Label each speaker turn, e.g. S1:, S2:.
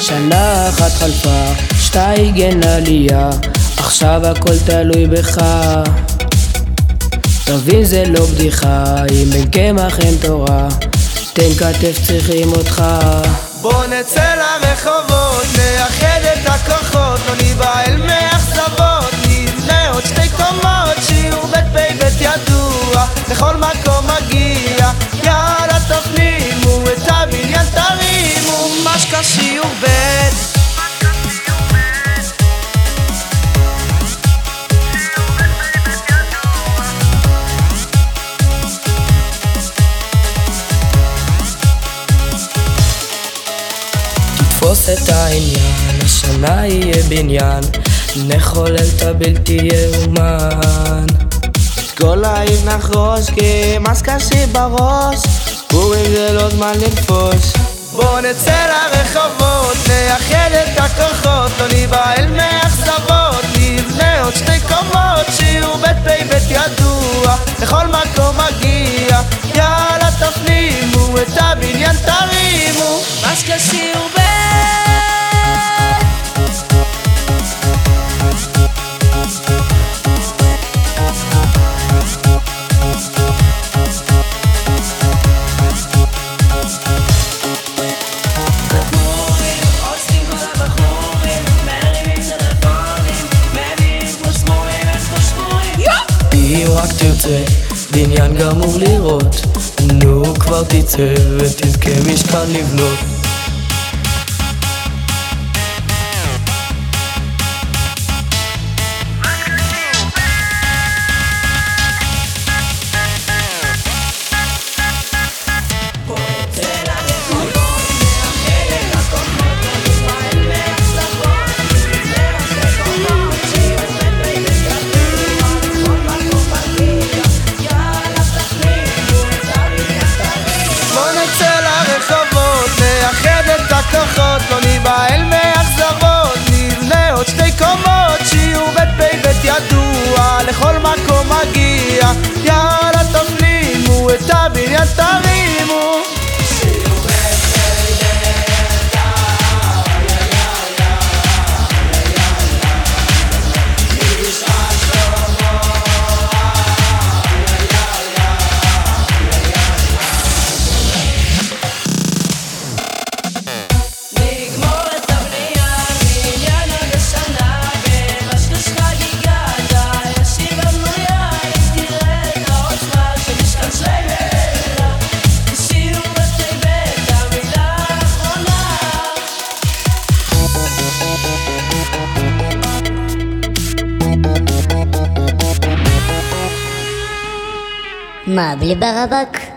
S1: שנה אחת חלפה, שטייגן עלייה, עכשיו הכל תלוי בך. תבין זה לא בדיחה, אם אין קמח אין תורה, תן כתף צריכים אותך.
S2: בוא נצא לרחובות, נאחד את הכוחות, לא ניבהל לכל מקום מגיע, יאללה תפנימו את הבניין תרימו, משקה שיעור בית
S1: תתפוס את העניין, השנה יהיה בניין, נחולל את הבלתי יאומן.
S2: כל העיר נחרוש כמס קשה בראש פורים זה לא זמן לנפוש. בוא נצא לרחובות, נאחד את הכוחות לא ניבהל מאכזבות, נבנה עוד שתי קומות שיעור בית פי בית ידוע לכל מקום מגיע. יאללה תפנימו את הבניין תרימו.
S1: מסקה שיעור אם רק תרצה, בניין גמור לראות. נו כבר תצא ותזכה משכן לבנות
S2: תרימו
S3: Мабли-барабак,